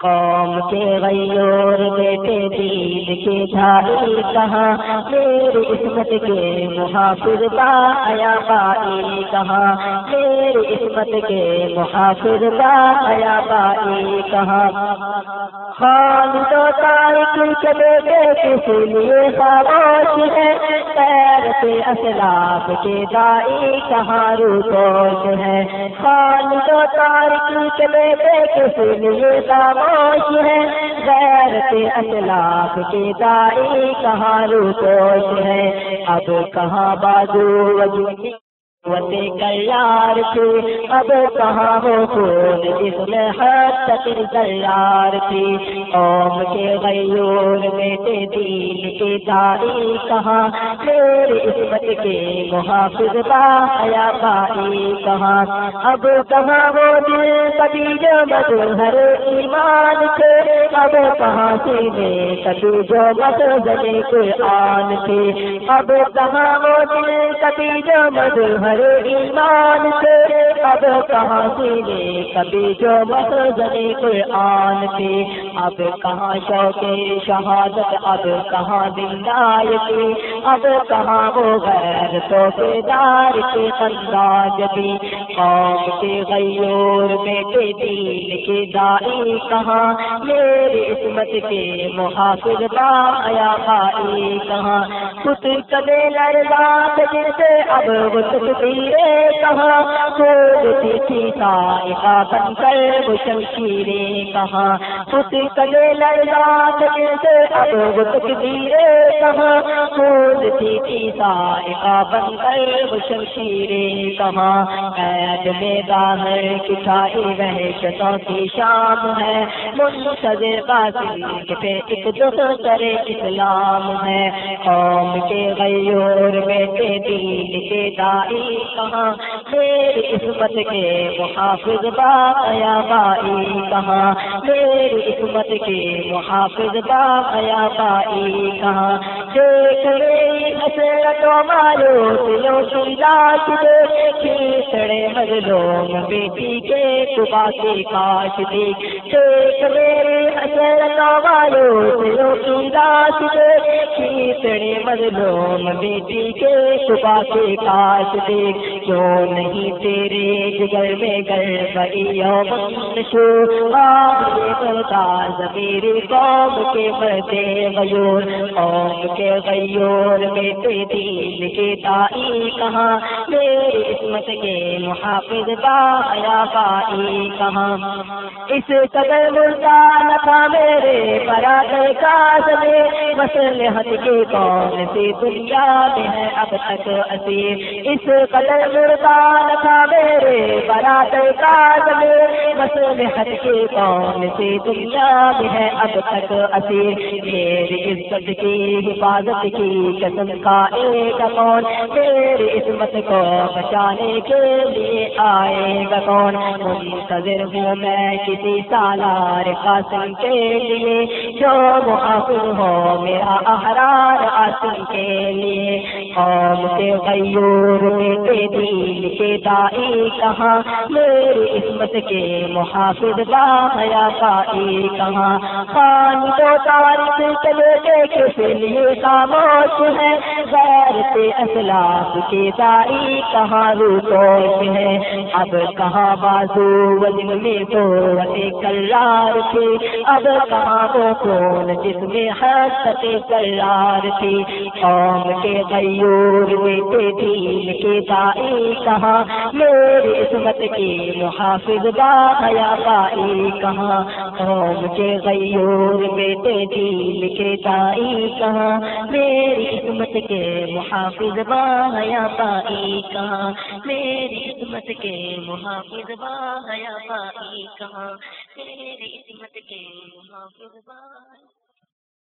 قوم کے غیور بیٹے دین کے جھائی کہاں؟ میری عصمت کے محافظ با آیا بائی کہاں؟ میری عصمت کے محافظ با آیا بائی کہاں؟ خان تو تاریخ کے بیٹے کس لیے خاموش ہے پیر سے اسلاف کے دائی کہاں روپوش ہے؟ خان تو تاریخ کے بیٹے کس لیے خاموش ہے؟ غیر کے اطلاق کی دائی کہاں روپوش ہے؟ اب کہاں بازو وجود وتے کلار تھی؟ اب کہاں ہو خون جس میں حد تک تیار تھی؟ قوم کے غیور بیٹے دین کے دائی کہاں تیری عصمت کے محافظ با بایا بائی کہاں؟ اب کہاں وہ دل کبھی جو مظہر ایمان تھے اب کہاں سینے کبھی جو مظہر قرآن تھے اب کہاں وہ دل کبھی جو مظہر ایمان تھے اب کہاں سے کبھی جو مسجد قرآن تھے اب کہاں شوق شہادت؟ اب کہاں دندار کے؟ اب کہاں وہ غیر تو دار کے انداز بھی قوم کے غیور بیٹے دین کے دائی کہاں؟ میری عصمت کے محافظ بایا بھائی کہاں؟ پتر کبے لڑا جیسے اب وہ تیرے کہاں؟ کھولتی تھی بن کر وہ شمشیریں کہاں پتر کبے لڑا جیسے اب وہ تقدیرے کہاں کھولتی تھی سائقہ بن کر وہ شمشیریں کہاں قید میں باہر کٹائی وحشتوں کی شام ہے منتظر قاسم کے پہ ایک دوسرے اسلام ہے قوم کے غیور بیٹے دین کے دائی کہاں میری عصمت کے محافظ بایا بائی کہاں؟ میری عصمت کے محافظ با آیا بائی کہاں؟ دیکھ میری حسرتوں مارو دلوں کی لاش کھیسڑے مظلوم بیٹی کے کبا کے کاش دیکھ دیکھ میری حسرتوں مارو دلوں کی لاش دے۔ کھیسڑے مظلوم بیٹی کے کبا کے کاش دیکھ۔ کیوں نہیں تیرے جگر میں گر بئی یوم شو آگے برداز میری قوم کے مردے غیور۔ قوم کے غیور بیٹے دین کے دائی کہاں؟ میری عصمت کے محافظ بایا بائی کہاں اس قدر مردہ نہ تھا میرے برادر کاز مسلحت کے کون سی دنیا میں ہے اب تک اسیر اس قدر مردہ نہ تھا میرے برادر کاز میں مسلحت کے کون سی دنیا میں ہے اب تک اسیر میری عزت کی حفاظت کی قسم کا ایک کون، میری عصمت کو بچانے کے لیے آئے گا کون؟ منتظر ہوں میں کسی سالار قاسم کے لیے، جو محافظ ہو میرا احرار آسم کے لیے۔ قوم کے غیور بیٹے دین کے دائی کہاں، میری عصمت کے محافظ بایا بائی کہاں۔ خان تو تاریخ کے بیٹے کس لیے خاموش ہے؟ غیر سے اسلاف کے دائی کہاں روپوش ہے؟ اب کہاں بازو وزن میں قوت کلار تھی۔ اب کہاں وہ کون جس میں حد کلار تھی۔ قوم کے غیور بیٹے دین کے دائی کہاں میری عصمت کی محافظ بایا بائی کہاں قوم کے غیور بیٹے دین کے دائی کہاں؟ میری قسمت کے محافظ بایا پائی کہاں؟ میری قسمت کے محافظ بایا پائی کہاں؟ میری قسمت کے محافظ با